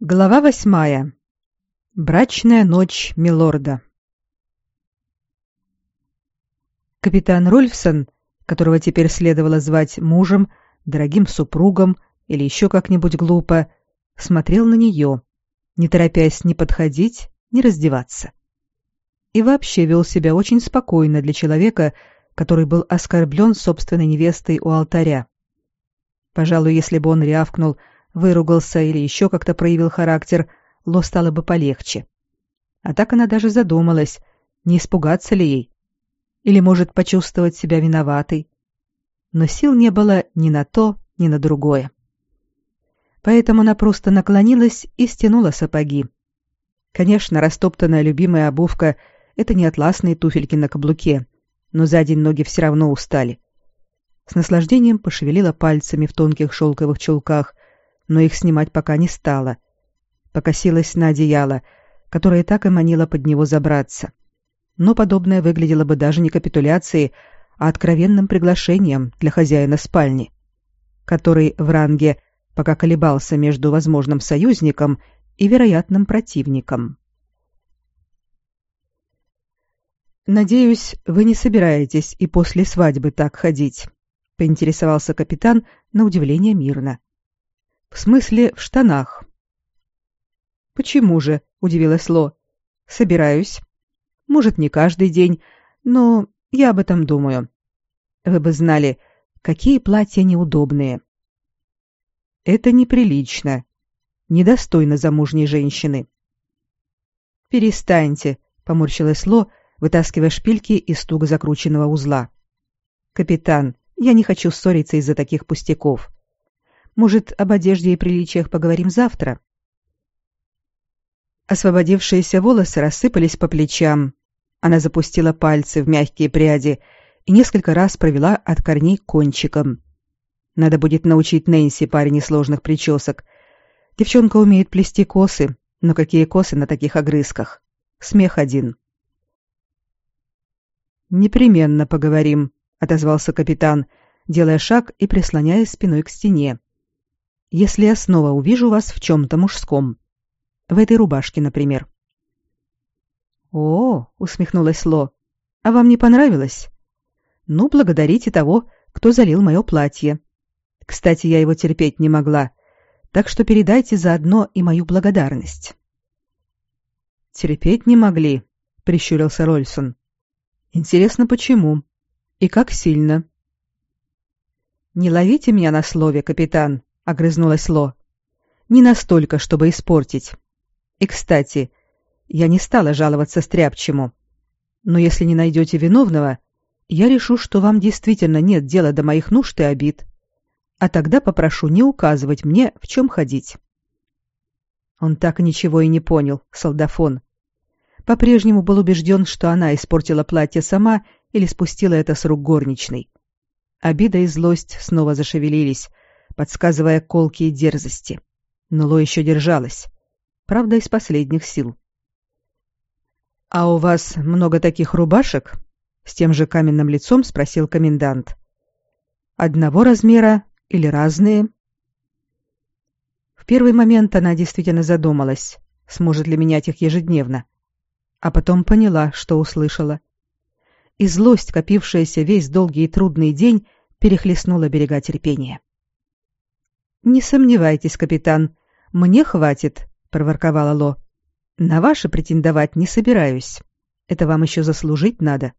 Глава восьмая. Брачная ночь Милорда. Капитан Рольфсон, которого теперь следовало звать мужем, дорогим супругом или еще как-нибудь глупо, смотрел на нее, не торопясь ни подходить, ни раздеваться. И вообще вел себя очень спокойно для человека, который был оскорблен собственной невестой у алтаря. Пожалуй, если бы он рявкнул — выругался или еще как-то проявил характер, Ло стало бы полегче. А так она даже задумалась, не испугаться ли ей. Или, может, почувствовать себя виноватой. Но сил не было ни на то, ни на другое. Поэтому она просто наклонилась и стянула сапоги. Конечно, растоптанная любимая обувка — это не атласные туфельки на каблуке, но за день ноги все равно устали. С наслаждением пошевелила пальцами в тонких шелковых чулках, но их снимать пока не стала. Покосилась на одеяло, которое так и манило под него забраться. Но подобное выглядело бы даже не капитуляцией, а откровенным приглашением для хозяина спальни, который в ранге пока колебался между возможным союзником и вероятным противником. «Надеюсь, вы не собираетесь и после свадьбы так ходить», — поинтересовался капитан на удивление мирно. В смысле, в штанах. Почему же? удивилась Ло. Собираюсь. Может, не каждый день, но я об этом думаю. Вы бы знали, какие платья неудобные. Это неприлично, недостойно замужней женщины. Перестаньте, поморщилась Ло, вытаскивая шпильки из туго закрученного узла. Капитан, я не хочу ссориться из-за таких пустяков. Может, об одежде и приличиях поговорим завтра? Освободившиеся волосы рассыпались по плечам. Она запустила пальцы в мягкие пряди и несколько раз провела от корней к кончикам. Надо будет научить Нэнси паре несложных причесок. Девчонка умеет плести косы, но какие косы на таких огрызках? Смех один. «Непременно поговорим», — отозвался капитан, делая шаг и прислоняясь спиной к стене если я снова увижу вас в чем-то мужском. В этой рубашке, например. О, усмехнулась Ло. А вам не понравилось? Ну, благодарите того, кто залил мое платье. Кстати, я его терпеть не могла, так что передайте заодно и мою благодарность. Терпеть не могли, прищурился Рольсон. Интересно, почему? И как сильно? Не ловите меня на слове, капитан, огрызнулась Ло. Не настолько, чтобы испортить. И, кстати, я не стала жаловаться стряпчему. Но если не найдете виновного, я решу, что вам действительно нет дела до моих нужд и обид. А тогда попрошу не указывать мне, в чем ходить. Он так ничего и не понял, солдафон. По-прежнему был убежден, что она испортила платье сама или спустила это с рук горничной. Обида и злость снова зашевелились, подсказывая колки и дерзости. Но Ло еще держалась. Правда, из последних сил. «А у вас много таких рубашек?» — с тем же каменным лицом спросил комендант. «Одного размера или разные?» В первый момент она действительно задумалась, сможет ли менять их ежедневно. А потом поняла, что услышала. И злость, копившаяся весь долгий и трудный день, перехлестнула берега терпения. Не сомневайтесь, капитан, мне хватит, проворковала Ло. На ваше претендовать не собираюсь. Это вам еще заслужить надо.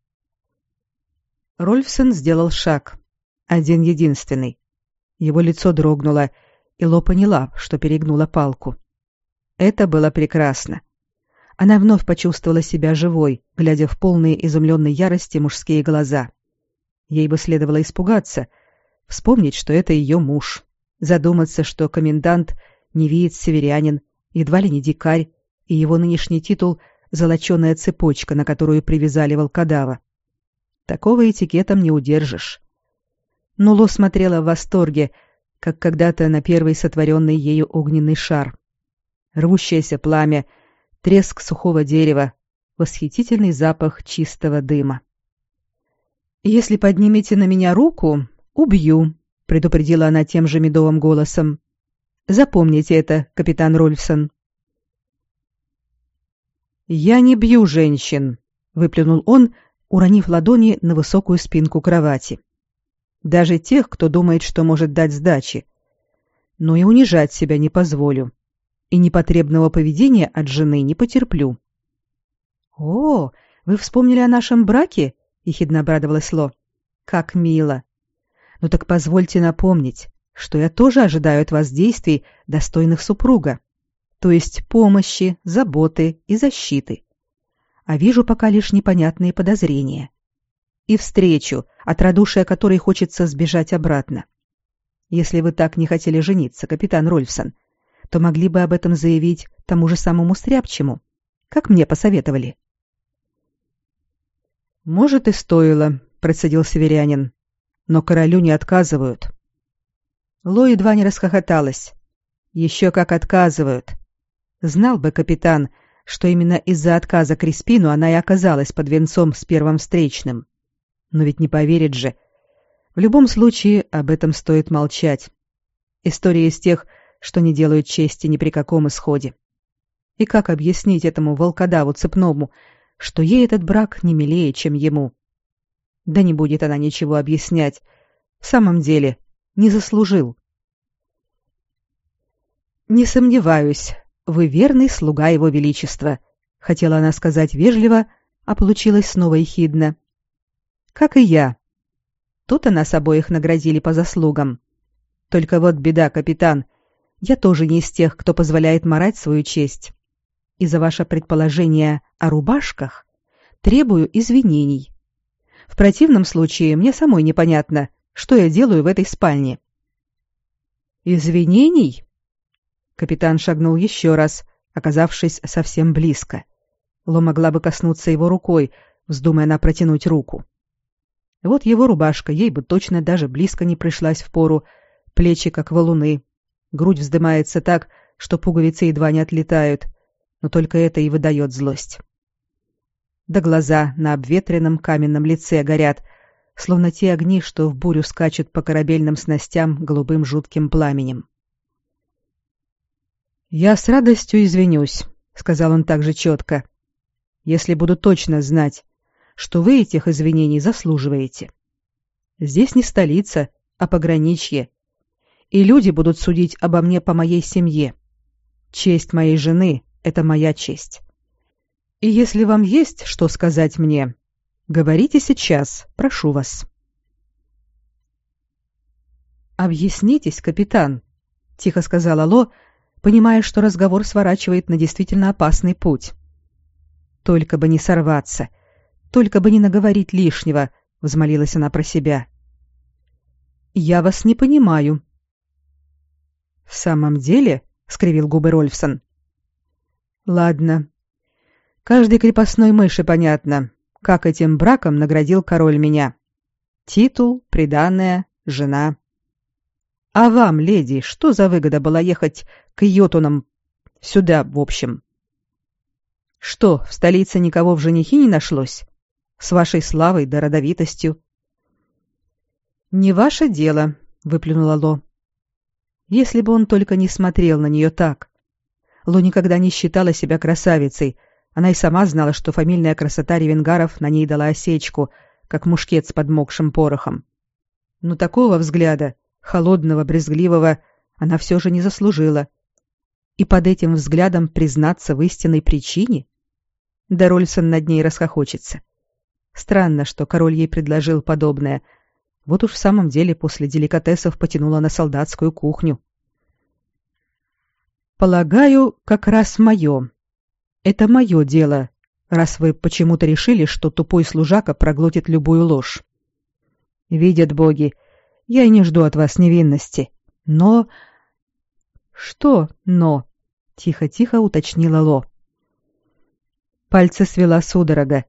Рольфсон сделал шаг, один единственный. Его лицо дрогнуло, и Ло поняла, что перегнула палку. Это было прекрасно. Она вновь почувствовала себя живой, глядя в полные изумленной ярости мужские глаза. Ей бы следовало испугаться, вспомнить, что это ее муж задуматься, что комендант невиец северянин, едва ли не дикарь, и его нынешний титул — золоченая цепочка, на которую привязали волкодава. Такого этикетом не удержишь. Но Ло смотрела в восторге, как когда-то на первый сотворенный ею огненный шар. Рвущееся пламя, треск сухого дерева, восхитительный запах чистого дыма. «Если поднимете на меня руку, убью», предупредила она тем же медовым голосом. Запомните это, капитан Рольфсон. «Я не бью женщин», — выплюнул он, уронив ладони на высокую спинку кровати. «Даже тех, кто думает, что может дать сдачи. Но и унижать себя не позволю. И непотребного поведения от жены не потерплю». «О, вы вспомнили о нашем браке?» — ехидно обрадовалась Ло. «Как мило! Ну так позвольте напомнить, что я тоже ожидаю от вас действий, достойных супруга то есть помощи, заботы и защиты. А вижу пока лишь непонятные подозрения. И встречу, от радушия которой хочется сбежать обратно. Если вы так не хотели жениться, капитан Рольфсон, то могли бы об этом заявить тому же самому Стряпчему, как мне посоветовали. «Может, и стоило», — процедил северянин. «Но королю не отказывают». Ло едва не расхохоталась. «Еще как отказывают. Знал бы капитан, что именно из-за отказа Криспину она и оказалась под венцом с первым встречным. Но ведь не поверит же. В любом случае, об этом стоит молчать. История из тех, что не делают чести ни при каком исходе. И как объяснить этому волкодаву цепному, что ей этот брак не милее, чем ему? Да не будет она ничего объяснять. В самом деле, не заслужил. Не сомневаюсь, вы верный слуга его величества, хотела она сказать вежливо, а получилось снова ехидно. Как и я. Тут-то нас обоих наградили по заслугам. Только вот беда, капитан. Я тоже не из тех, кто позволяет марать свою честь. И за ваше предположение о рубашках требую извинений. В противном случае мне самой непонятно, что я делаю в этой спальне. Извинений? Капитан шагнул еще раз, оказавшись совсем близко. Ло могла бы коснуться его рукой, вздумая она протянуть руку. Вот его рубашка, ей бы точно даже близко не пришлась в пору, плечи как валуны, грудь вздымается так, что пуговицы едва не отлетают, но только это и выдает злость. Да глаза на обветренном каменном лице горят, словно те огни, что в бурю скачут по корабельным снастям голубым жутким пламенем. «Я с радостью извинюсь», — сказал он также четко, «если буду точно знать, что вы этих извинений заслуживаете. Здесь не столица, а пограничье, и люди будут судить обо мне по моей семье. Честь моей жены — это моя честь. И если вам есть что сказать мне, говорите сейчас, прошу вас». «Объяснитесь, капитан», — тихо сказала Ло, — понимая, что разговор сворачивает на действительно опасный путь. Только бы не сорваться, только бы не наговорить лишнего, взмолилась она про себя. Я вас не понимаю. В самом деле, скривил губы Рольфсон. Ладно. Каждой крепостной мыши понятно, как этим браком наградил король меня. Титул, приданое, жена. А вам, леди, что за выгода была ехать к йотунам сюда, в общем? Что, в столице никого в женихи не нашлось? С вашей славой да родовитостью? Не ваше дело, выплюнула Ло. Если бы он только не смотрел на нее так. Ло никогда не считала себя красавицей. Она и сама знала, что фамильная красота ревенгаров на ней дала осечку, как мушкет с подмокшим порохом. Но такого взгляда холодного, брезгливого, она все же не заслужила. И под этим взглядом признаться в истинной причине? Да Рольсон над ней расхохочется. Странно, что король ей предложил подобное. Вот уж в самом деле после деликатесов потянула на солдатскую кухню. «Полагаю, как раз мое. Это мое дело, раз вы почему-то решили, что тупой служака проглотит любую ложь. Видят боги, — я и не жду от вас невинности. Но... Что «но»? Тихо-тихо уточнила Ло. Пальцы свела судорога.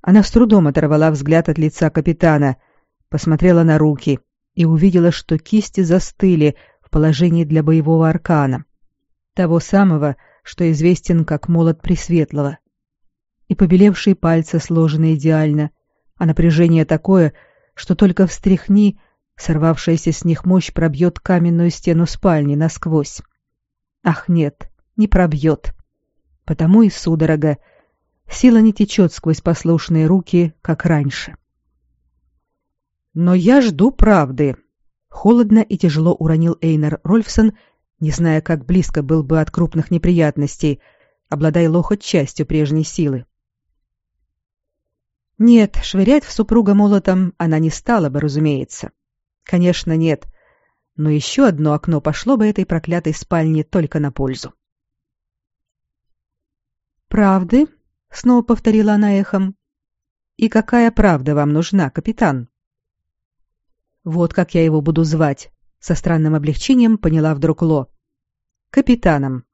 Она с трудом оторвала взгляд от лица капитана, посмотрела на руки и увидела, что кисти застыли в положении для боевого аркана. Того самого, что известен как молот Пресветлого. И побелевшие пальцы сложены идеально, а напряжение такое, что только встряхни, Сорвавшаяся с них мощь пробьет каменную стену спальни насквозь. Ах, нет, не пробьет. Потому и судорога. Сила не течет сквозь послушные руки, как раньше. Но я жду правды. Холодно и тяжело уронил Эйнер Рольфсон, не зная, как близко был бы от крупных неприятностей, обладая ло хоть частью прежней силы. Нет, швырять в супруга молотом она не стала бы, разумеется. Конечно, нет. Но еще одно окно пошло бы этой проклятой спальне только на пользу. «Правды?» — снова повторила она эхом. «И какая правда вам нужна, капитан?» «Вот как я его буду звать», — со странным облегчением поняла вдруг Ло. «Капитаном.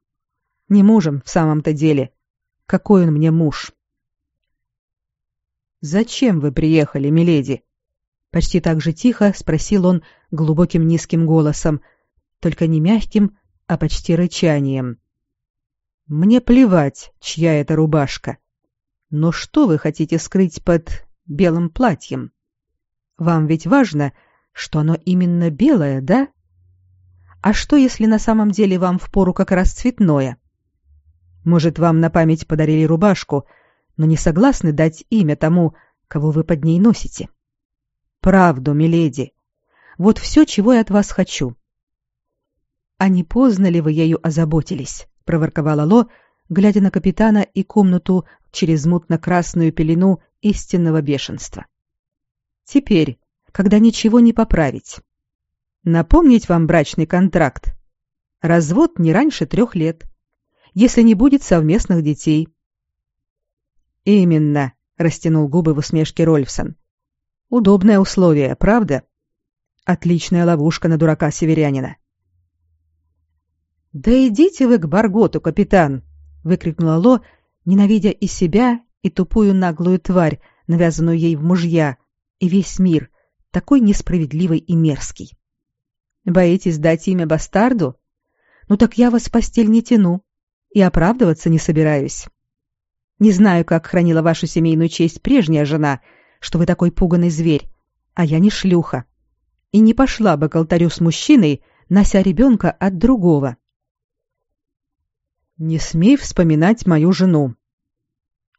Не мужем в самом-то деле. Какой он мне муж?» «Зачем вы приехали, миледи?» Почти так же тихо спросил он глубоким низким голосом, только не мягким, а почти рычанием. «Мне плевать, чья это рубашка. Но что вы хотите скрыть под белым платьем? Вам ведь важно, что оно именно белое, да? А что, если на самом деле вам впору как раз цветное? Может, вам на память подарили рубашку — но не согласны дать имя тому, кого вы под ней носите. Правду, миледи. Вот все, чего я от вас хочу. А не поздно ли вы ею озаботились? проворковала Ло, глядя на капитана и комнату через мутно-красную пелену истинного бешенства. Теперь, когда ничего не поправить. Напомнить вам брачный контракт. Развод не раньше трех лет, если не будет совместных детей. Именно, растянул губы в усмешке Рольфсон. Удобное условие, правда? Отличная ловушка на дурака северянина. Да идите вы к Барготу, капитан, выкрикнула Ло, ненавидя и себя, и тупую наглую тварь, навязанную ей в мужья, и весь мир, такой несправедливый и мерзкий. Боитесь дать имя бастарду? Ну так я вас в постель не тяну и оправдываться не собираюсь. Не знаю, как хранила вашу семейную честь прежняя жена, что вы такой пуганный зверь, а я не шлюха. И не пошла бы к алтарю с мужчиной, нося ребенка от другого. Не смей вспоминать мою жену.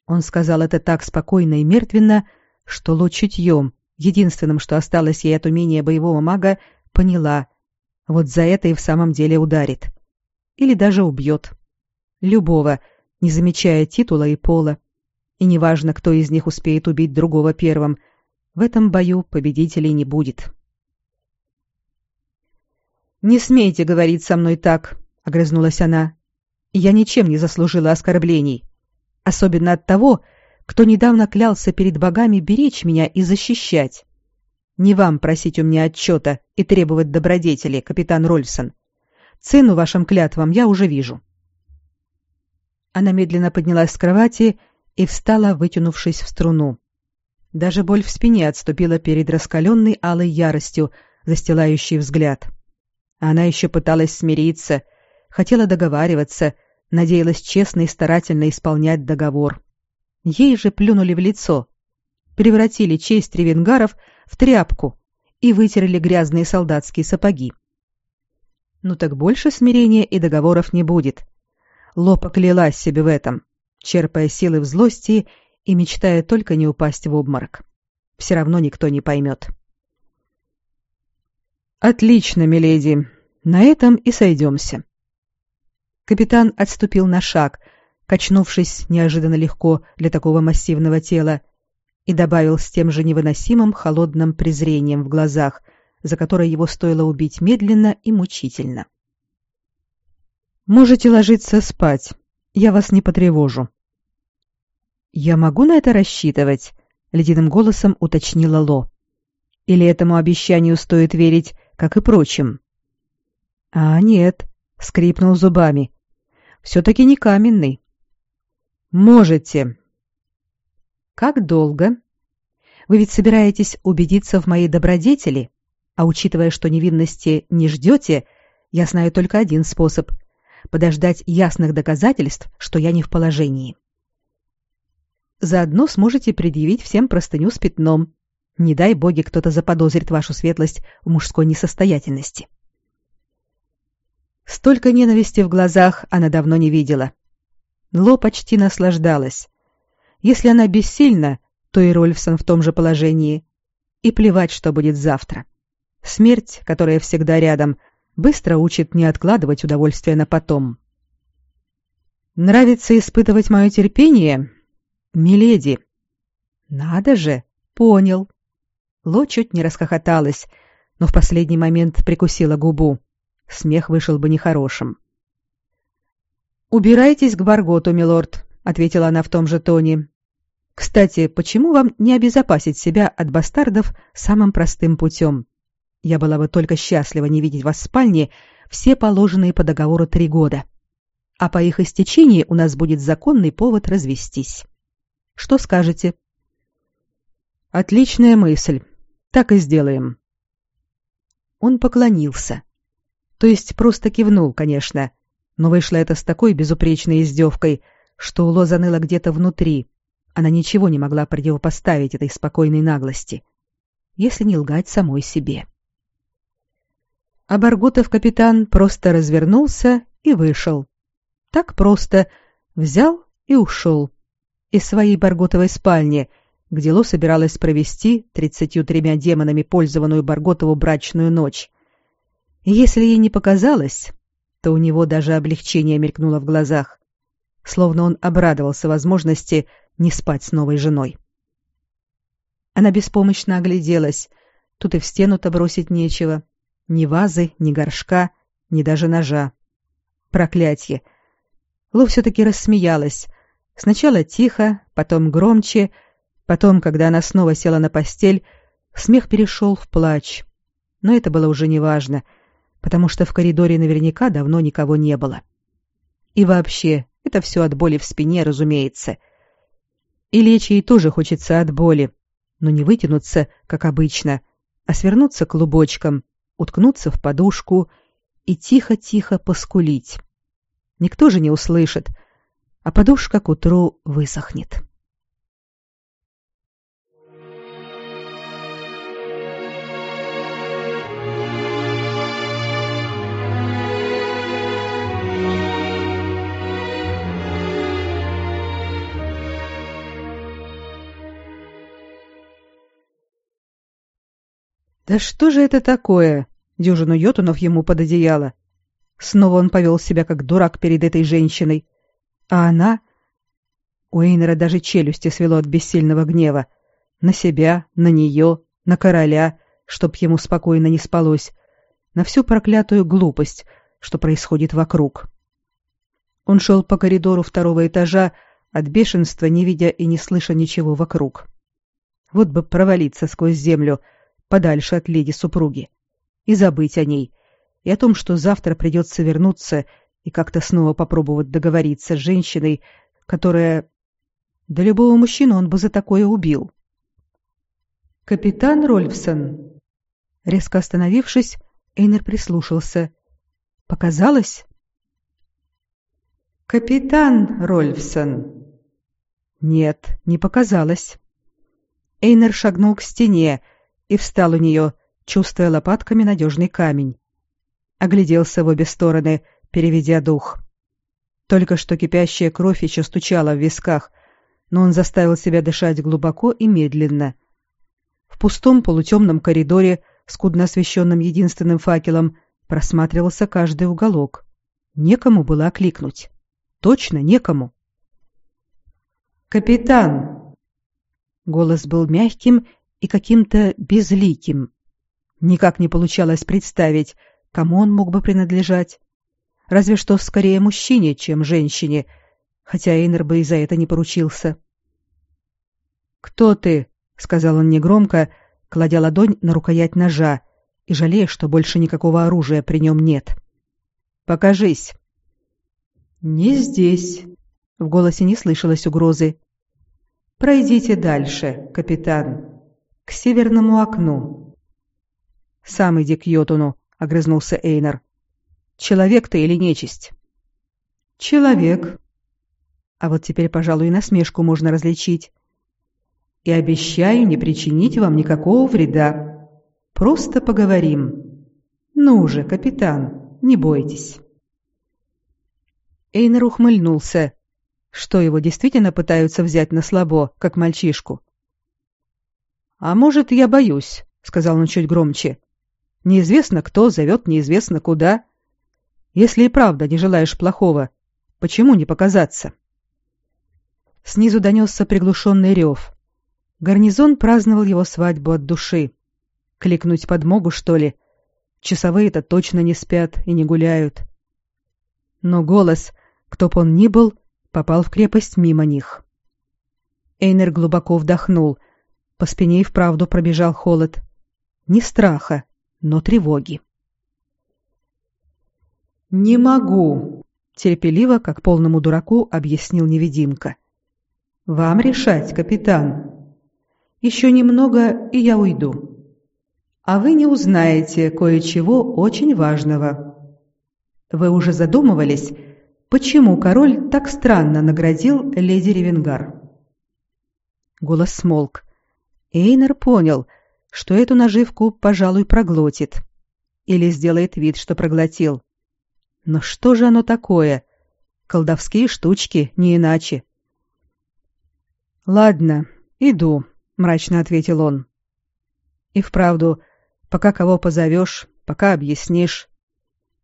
Он сказал это так спокойно и мертвенно, что Ло чутьем, единственным, что осталось ей от умения боевого мага, поняла. Вот за это и в самом деле ударит. Или даже убьет. Любого, не замечая титула и пола. И неважно, кто из них успеет убить другого первым, в этом бою победителей не будет. «Не смейте говорить со мной так», — огрызнулась она. «Я ничем не заслужила оскорблений. Особенно от того, кто недавно клялся перед богами беречь меня и защищать. Не вам просить у меня отчета и требовать добродетели, капитан Рольсон. Цену вашим клятвам я уже вижу. Она медленно поднялась с кровати и встала, вытянувшись в струну. Даже боль в спине отступила перед раскаленной алой яростью, застилающей взгляд. Она еще пыталась смириться, хотела договариваться, надеялась честно и старательно исполнять договор. Ей же плюнули в лицо, превратили честь ревенгаров в тряпку и вытерли грязные солдатские сапоги. Ну так больше смирения и договоров не будет. Ло поклялась себе в этом, черпая силы в злости и мечтая только не упасть в обморок. Все равно никто не поймет. «Отлично, миледи. На этом и сойдемся». Капитан отступил на шаг, качнувшись неожиданно легко для такого массивного тела, и добавил с тем же невыносимым холодным презрением в глазах, за которое его стоило убить медленно и мучительно. Можете ложиться спать. Я вас не потревожу. Я могу на это рассчитывать, ледяным голосом уточнила Ло. Или этому обещанию стоит верить, как и прочим? А нет, скрипнул зубами. все таки не каменный. Можете. Как долго? Вы ведь собираетесь убедиться в моей добродетели, а учитывая, что невинности не ждете, я знаю только один способ подождать ясных доказательств, что я не в положении. Заодно сможете предъявить всем простыню с пятном. Не дай боги кто-то заподозрит вашу светлость в мужской несостоятельности. Столько ненависти в глазах она давно не видела. Ло почти наслаждалась. Если она бессильна, то и Рольфсон в том же положении. И плевать, что будет завтра. Смерть, которая всегда рядом, быстро учит не откладывать удовольствие на потом. Нравится испытывать мое терпение? Миледи. Надо же, понял. Ло чуть не расхохоталась, но в последний момент прикусила губу. Смех вышел бы нехорошим. «Убирайтесь к Барготу, милорд», — ответила она в том же тоне. «Кстати, почему вам не обезопасить себя от бастардов самым простым путем? Я была бы только счастлива не видеть вас в спальне все положенные по договору три года. А по их истечении у нас будет законный повод развестись. Что скажете?» «Отличная мысль. Так и сделаем. Он поклонился. То есть просто кивнул, конечно, но вышло это с такой безупречной издевкой, что у Ло заныло где-то внутри. Она ничего не могла противопоставить этой спокойной наглости, если не лгать самой себе. А Баргутов капитан просто развернулся и вышел. Так просто взял и ушел. Из своей Баргутовой спальни — где Ло собиралась провести тридцатью тремя демонами пользованную Барготову брачную ночь. Если ей не показалось, то у него даже облегчение мелькнуло в глазах, словно он обрадовался возможности не спать с новой женой. Она беспомощно огляделась. Тут и в стену-то бросить нечего. Ни вазы, ни горшка, ни даже ножа. Проклятье! Ло все-таки рассмеялась. Сначала тихо, потом громче — Потом, когда она снова села на постель, смех перешел в плач. Но это было уже неважно, потому что в коридоре наверняка давно никого не было. И вообще, это все от боли в спине, разумеется. И лечь ей тоже хочется от боли, но не вытянуться, как обычно, а свернуться клубочком, уткнуться в подушку и тихо-тихо поскулить. Никто же не услышит, а подушка к утру высохнет. Да что же это такое? Дюжину йотунов ему под одеяло. Снова он повел себя как дурак перед этой женщиной. А она... У Эйнера даже челюсти свело от бессильного гнева. На себя, на нее, на короля, чтоб ему спокойно не спалось. На всю проклятую глупость, что происходит вокруг. Он шел по коридору второго этажа, от бешенства не видя и не слыша ничего вокруг. Вот бы провалиться сквозь землю — подальше от леди-супруги, и забыть о ней, и о том, что завтра придется вернуться и как-то снова попробовать договориться с женщиной, которая... Да любого мужчину он бы за такое убил. «Капитан Рольфсон!» Резко остановившись, Эйнер прислушался. «Показалось?» «Капитан Рольфсон!» «Нет, не показалось». Эйнер шагнул к стене, и встал у нее, чувствуя лопатками надежный камень. Огляделся в обе стороны, переведя дух. Только что кипящая кровь еще стучала в висках, но он заставил себя дышать глубоко и медленно. В пустом полутемном коридоре, скудно освещенном единственным факелом, просматривался каждый уголок. Некому было окликнуть. Точно некому. «Капитан!» Голос был мягким и каким-то безликим. Никак не получалось представить, кому он мог бы принадлежать. Разве что скорее мужчине, чем женщине, хотя Эйнер бы и за это не поручился. «Кто ты?» — сказал он негромко, кладя ладонь на рукоять ножа и жалея, что больше никакого оружия при нем нет. «Покажись». «Не здесь», — в голосе не слышалось угрозы. «Пройдите дальше, капитан» к северному окну. «Сам иди к Йотуну», — огрызнулся Эйнар. «Человек ты или нечисть?» «Человек». А вот теперь, пожалуй, и насмешку можно различить. и обещаю не причинить вам никакого вреда. Просто поговорим. Ну же, капитан, не бойтесь». Эйнер ухмыльнулся. Что его действительно пытаются взять на слабо, как мальчишку? «А может, я боюсь», — сказал он чуть громче. «Неизвестно кто зовет неизвестно куда. Если и правда не желаешь плохого, почему не показаться?» Снизу донесся приглушенный рев. Гарнизон праздновал его свадьбу от души. Кликнуть подмогу, что ли? Часовые-то точно не спят и не гуляют. Но голос, кто б он ни был, попал в крепость мимо них. Эйнер глубоко вдохнул. По спине и вправду пробежал холод. Не страха, но тревоги. «Не могу», — терпеливо, как полному дураку, объяснил невидимка. «Вам решать, капитан. Еще немного, и я уйду. А вы не узнаете кое-чего очень важного. Вы уже задумывались, почему король так странно наградил леди Ревенгар?» Голос смолк. Эйнер понял, что эту наживку, пожалуй, проглотит. Или сделает вид, что проглотил. Но что же оно такое? Колдовские штучки, не иначе. «Ладно, иду», — мрачно ответил он. «И вправду, пока кого позовешь, пока объяснишь,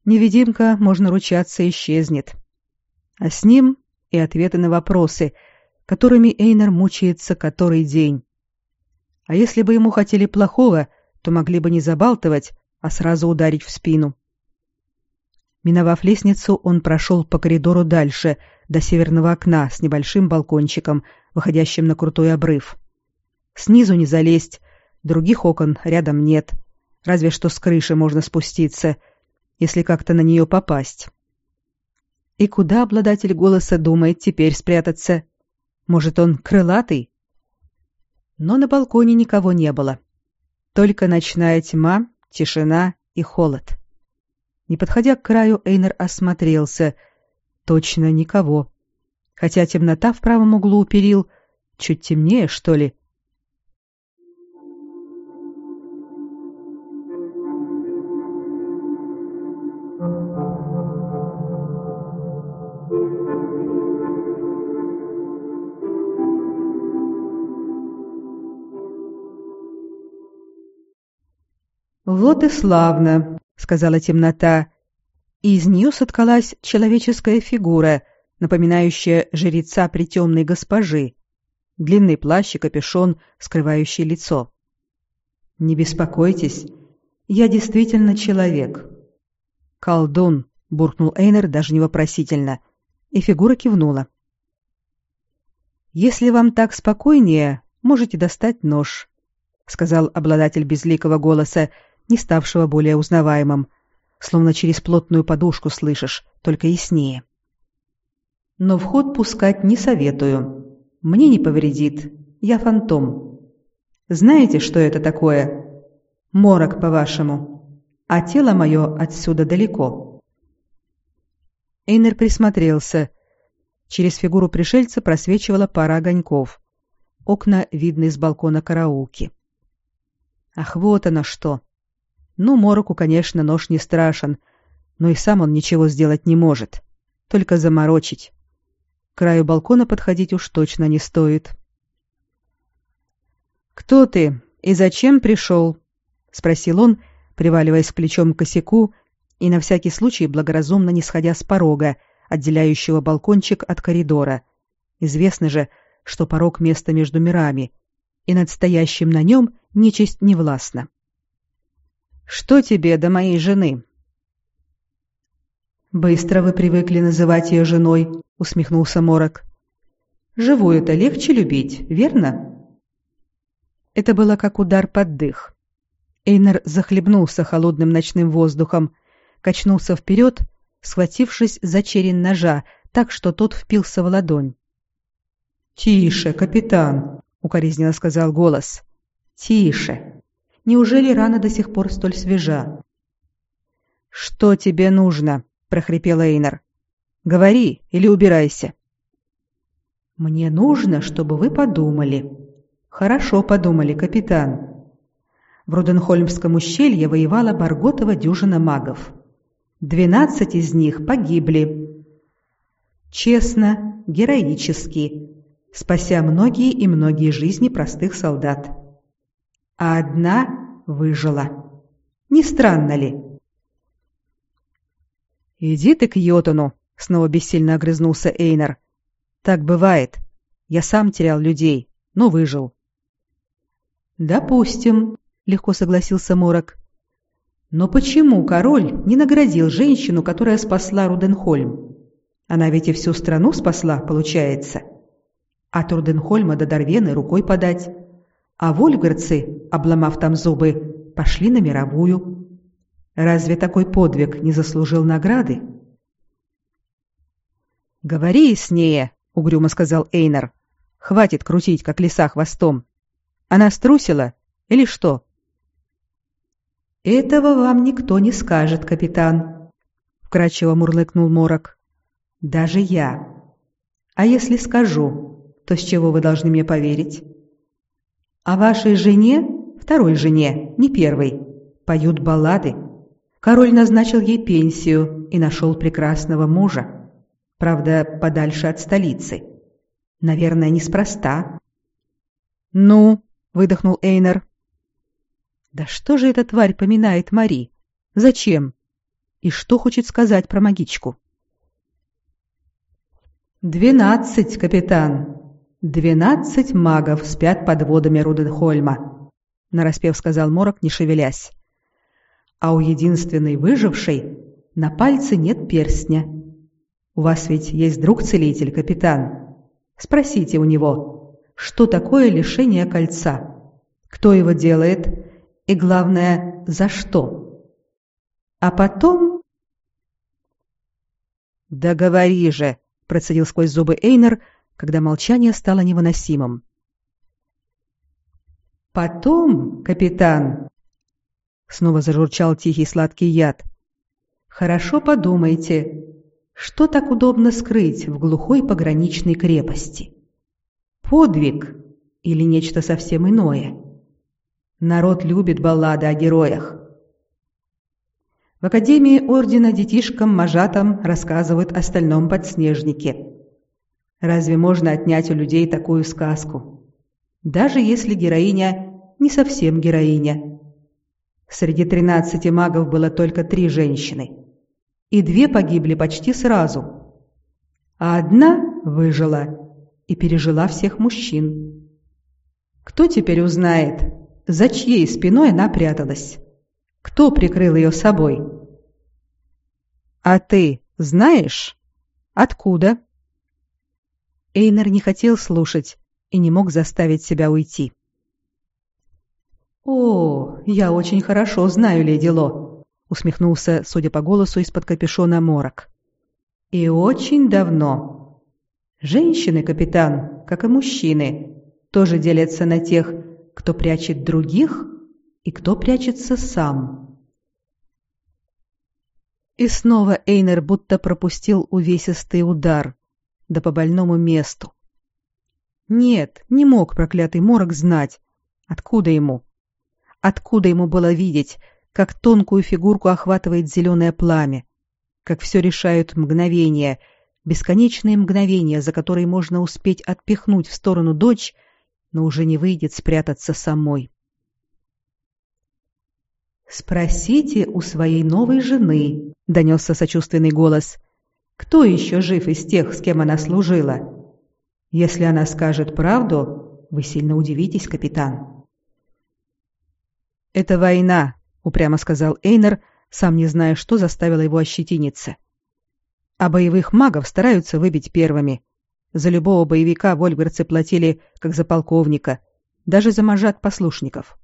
невидимка, можно ручаться, исчезнет. А с ним и ответы на вопросы, которыми Эйнер мучается который день. А если бы ему хотели плохого, то могли бы не забалтывать, а сразу ударить в спину. Миновав лестницу, он прошел по коридору дальше, до северного окна с небольшим балкончиком, выходящим на крутой обрыв. Снизу не залезть, других окон рядом нет, разве что с крыши можно спуститься, если как-то на нее попасть. И куда обладатель голоса думает теперь спрятаться? Может, он крылатый? Но на балконе никого не было. Только ночная тьма, тишина и холод. Не подходя к краю, Эйнер осмотрелся. Точно никого. Хотя темнота в правом углу перил чуть темнее, что ли, «Вот и славно», — сказала темнота, и из нее соткалась человеческая фигура, напоминающая жреца притемной госпожи, длинный плащ и капюшон, скрывающий лицо. «Не беспокойтесь, я действительно человек». «Колдун», — буркнул Эйнер даже не вопросительно, и фигура кивнула. «Если вам так спокойнее, можете достать нож», — сказал обладатель безликого голоса, не ставшего более узнаваемым, словно через плотную подушку слышишь, только яснее. Но вход пускать не советую. Мне не повредит. Я фантом. Знаете, что это такое? Морок, по-вашему. А тело мое отсюда далеко. Эйнер присмотрелся. Через фигуру пришельца просвечивала пара огоньков. Окна видны с балкона караулки. Ах, вот оно что! Ну, Мороку, конечно, нож не страшен, но и сам он ничего сделать не может. Только заморочить. К краю балкона подходить уж точно не стоит. «Кто ты и зачем пришел?» — спросил он, приваливаясь плечом к косяку и на всякий случай благоразумно не сходя с порога, отделяющего балкончик от коридора. Известно же, что порог — место между мирами, и над стоящим на нем нечисть не властна. Что тебе до моей жены? Быстро вы привыкли называть ее женой, усмехнулся Морок. Живую-то легче любить, верно? Это было как удар под дых. Эйнер захлебнулся холодным ночным воздухом, качнулся вперед, схватившись за черен ножа, так что тот впился в ладонь. «Тише, капитан!» — укоризненно сказал голос. «Тише!» Неужели рана до сих пор столь свежа? Что тебе нужно? прохрипел Эйнер. Говори или убирайся. Мне нужно, чтобы вы подумали. Хорошо подумали, капитан. В Руденхольмском ущелье воевала Барготова дюжина магов. Двенадцать из них погибли. Честно, героически, спася многие и многие жизни простых солдат. А одна выжила. Не странно ли? «Иди ты к Йотуну!» — снова бессильно огрызнулся Эйнар. «Так бывает. Я сам терял людей, но выжил». «Допустим», — легко согласился Морок. «Но почему король не наградил женщину, которая спасла Руденхольм? Она ведь и всю страну спасла, получается. От Руденхольма до Дарвены рукой подать. А вольгарцы, обломав там зубы, пошли на мировую. Разве такой подвиг не заслужил награды?» «Говори яснее», — угрюмо сказал Эйнар. «Хватит крутить, как лиса хвостом. Она струсила или что? Этого вам никто не скажет, капитан, вкрадчиво мурлыкнул Морок. Даже я. А если скажу, то с чего вы должны мне поверить? А вашей жене, второй жене, не первой, поют баллады. Король назначил ей пенсию и нашел прекрасного мужа. Правда, подальше от столицы. Наверное, неспроста. «Ну?» — выдохнул Эйнер. «Да что же эта тварь поминает Мари? Зачем? И что хочет сказать про магичку?» «Двенадцать, капитан. Двенадцать магов спят под водами Руденхольма», — нараспев сказал Морок, не шевелясь. «А у единственной выжившей на пальце нет перстня. У вас ведь есть друг-целитель, капитан. Спросите у него, что такое лишение кольца, кто его делает и, главное, за что. А потом... «Да говори же!» — процедил сквозь зубы Эйнер, когда молчание стало невыносимым. «Потом, капитан...» Снова зажурчал тихий сладкий яд. «Хорошо подумайте, что так удобно скрыть в глухой пограничной крепости?» Подвиг или нечто совсем иное? Народ любит баллады о героях. В Академии Ордена детишкам-мажатам рассказывают о стальном подснежнике. Разве можно отнять у людей такую сказку? Даже если героиня не совсем героиня. Среди тринадцати магов было только три женщины. И две погибли почти сразу. А одна выжила и пережила всех мужчин. Кто теперь узнает, за чьей спиной она пряталась? Кто прикрыл ее собой? А ты знаешь? Откуда? Эйнер не хотел слушать и не мог заставить себя уйти. «О, я очень хорошо знаю леди Ло», — усмехнулся, судя по голосу, из-под капюшона Морок. «И очень давно. Женщины, капитан, как и мужчины, тоже делятся на тех, кто прячет других и кто прячется сам. И снова Эйнер будто пропустил увесистый удар, да по больному месту. Нет, не мог проклятый морок знать, откуда ему. Откуда ему было видеть, как тонкую фигурку охватывает зеленое пламя, как все решают мгновения — бесконечные мгновения, за которые можно успеть отпихнуть в сторону дочь, но уже не выйдет спрятаться самой. «Спросите у своей новой жены», — донесся сочувственный голос, «кто еще жив из тех, с кем она служила? Если она скажет правду, вы сильно удивитесь, капитан». «Это война», — упрямо сказал Эйнер, сам не зная, что заставило его ощетиниться а боевых магов стараются выбить первыми. За любого боевика вольгарцы платили, как за полковника, даже за мажат-послушников.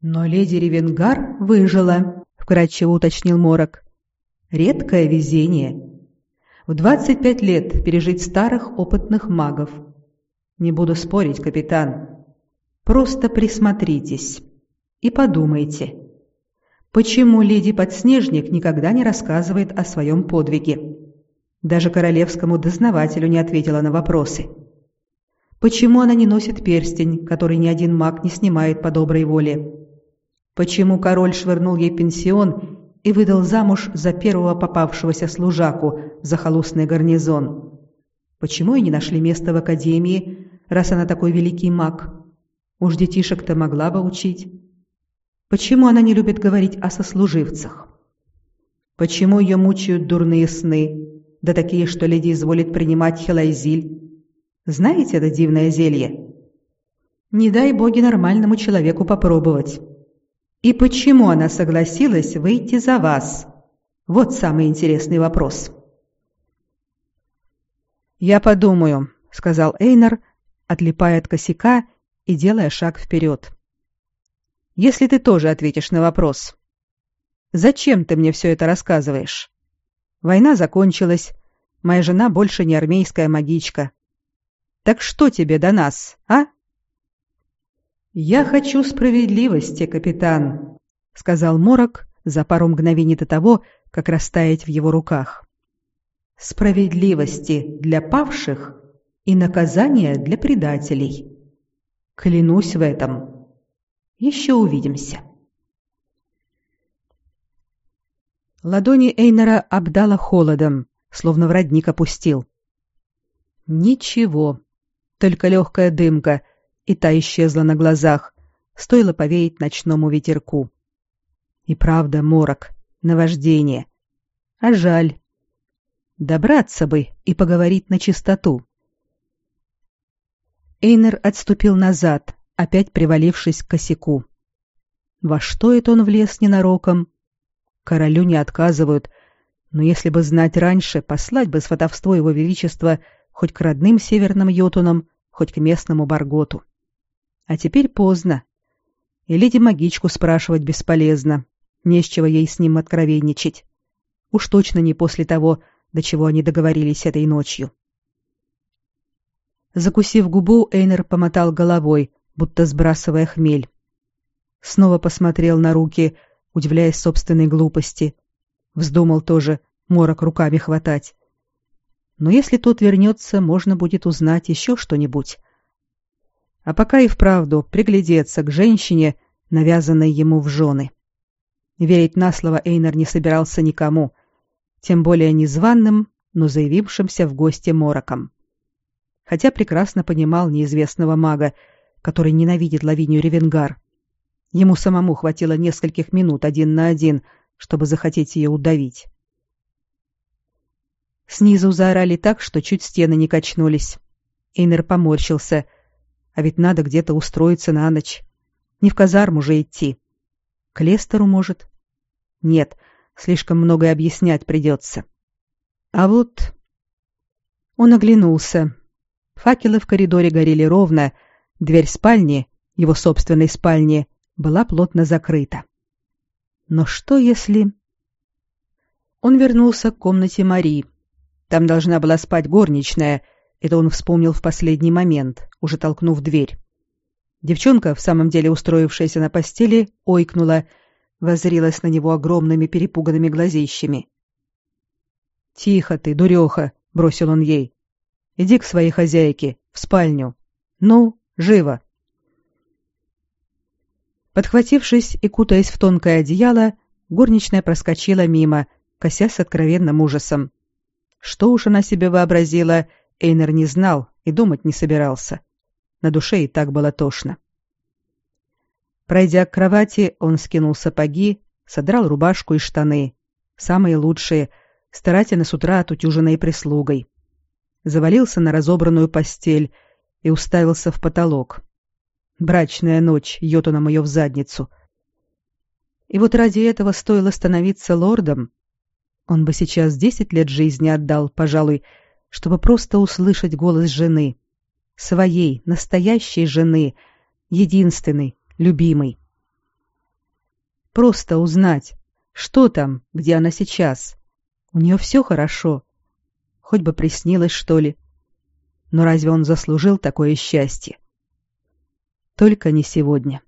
«Но леди Ревенгар выжила», — вкратчиво уточнил Морок. «Редкое везение. В двадцать пять лет пережить старых опытных магов. Не буду спорить, капитан. Просто присмотритесь и подумайте». Почему леди Подснежник никогда не рассказывает о своем подвиге? Даже королевскому дознавателю не ответила на вопросы. Почему она не носит перстень, который ни один маг не снимает по доброй воле? Почему король швырнул ей пенсион и выдал замуж за первого попавшегося служаку за холостный гарнизон? Почему ей не нашли место в академии, раз она такой великий маг? Уж детишек-то могла бы учить. Почему она не любит говорить о сослуживцах? Почему ее мучают дурные сны, да такие, что леди изволит принимать хелайзиль? Знаете это дивное зелье? Не дай боги нормальному человеку попробовать. И почему она согласилась выйти за вас? Вот самый интересный вопрос. «Я подумаю», — сказал Эйнар, отлипая от косяка и делая шаг вперед. «Если ты тоже ответишь на вопрос. Зачем ты мне все это рассказываешь? Война закончилась, моя жена больше не армейская магичка. Так что тебе до нас, а? Я хочу справедливости, капитан, сказал Морок за пару мгновений до того, как растаять в его руках. Справедливости для павших и наказания для предателей. Клянусь в этом. Еще увидимся. Ладони Эйнера обдало холодом, словно в родник опустил. Ничего, только легкая дымка, и та исчезла на глазах, стоило повеять ночному ветерку. И правда, морок, наваждение. А жаль. Добраться бы и поговорить на чистоту. Эйнер отступил назад, опять привалившись к косяку. Во что это он влез ненароком? Королю не отказывают, но если бы знать раньше, послать бы сватовство его величества хоть к родным северным йотунам, хоть к местному Барготу. А теперь поздно. И леди-магичку спрашивать бесполезно. Не с чего ей с ним откровенничать. Уж точно не после того, до чего они договорились этой ночью. Закусив губу, Эйнер помотал головой, будто сбрасывая хмель. Снова посмотрел на руки, удивляясь собственной глупости. Вздумал тоже морок руками хватать. Но если тот вернется, можно будет узнать еще что-нибудь. А пока и вправду приглядеться к женщине, навязанной ему в жены. Верить на слово Эйнер не собирался никому, тем более незваным, но заявившимся в гости мороком. Хотя прекрасно понимал неизвестного мага, который ненавидит Лавинию Ревенгар. Ему самому хватило нескольких минут один на один, чтобы захотеть ее удавить. Снизу заорали так, что чуть стены не качнулись. Эйнер поморщился. А ведь надо где-то устроиться на ночь. Не в казарму же идти. К Лестеру, может? Нет, слишком многое объяснять придется. А вот... Он оглянулся. Факелы в коридоре горели ровно, дверь спальни, его собственной спальни, была плотно закрыта. Но что если... Он вернулся к комнате Марии там должна была спать горничная. Это он вспомнил в последний момент, уже толкнув дверь. Девчонка, в самом деле устроившаяся на постели, ойкнула, воззрилась на него огромными перепуганными глазищами. «Тихо ты, дуреха!» — бросил он ей. «Иди к своей хозяйке, в спальню. Ну, живо!» Подхватившись и кутаясь в тонкое одеяло, горничная проскочила мимо, кося с откровенным ужасом. Что уж она себе вообразила, Эйнер не знал и думать не собирался. На душе и так было тошно. Пройдя к кровати, он скинул сапоги, содрал рубашку и штаны, самые лучшие, старательно с утра отутюженные прислугой. Завалился на разобранную постель и уставился в потолок. Брачная ночь, йотуном ее в задницу. И вот ради этого стоило становиться лордом, он бы сейчас десять лет жизни отдал, пожалуй, чтобы просто услышать голос жены. Своей, настоящей жены, единственной, любимой. Просто узнать, что там, где она сейчас. У нее все хорошо. Хоть бы приснилось, что ли. Но разве он заслужил такое счастье? Только не сегодня.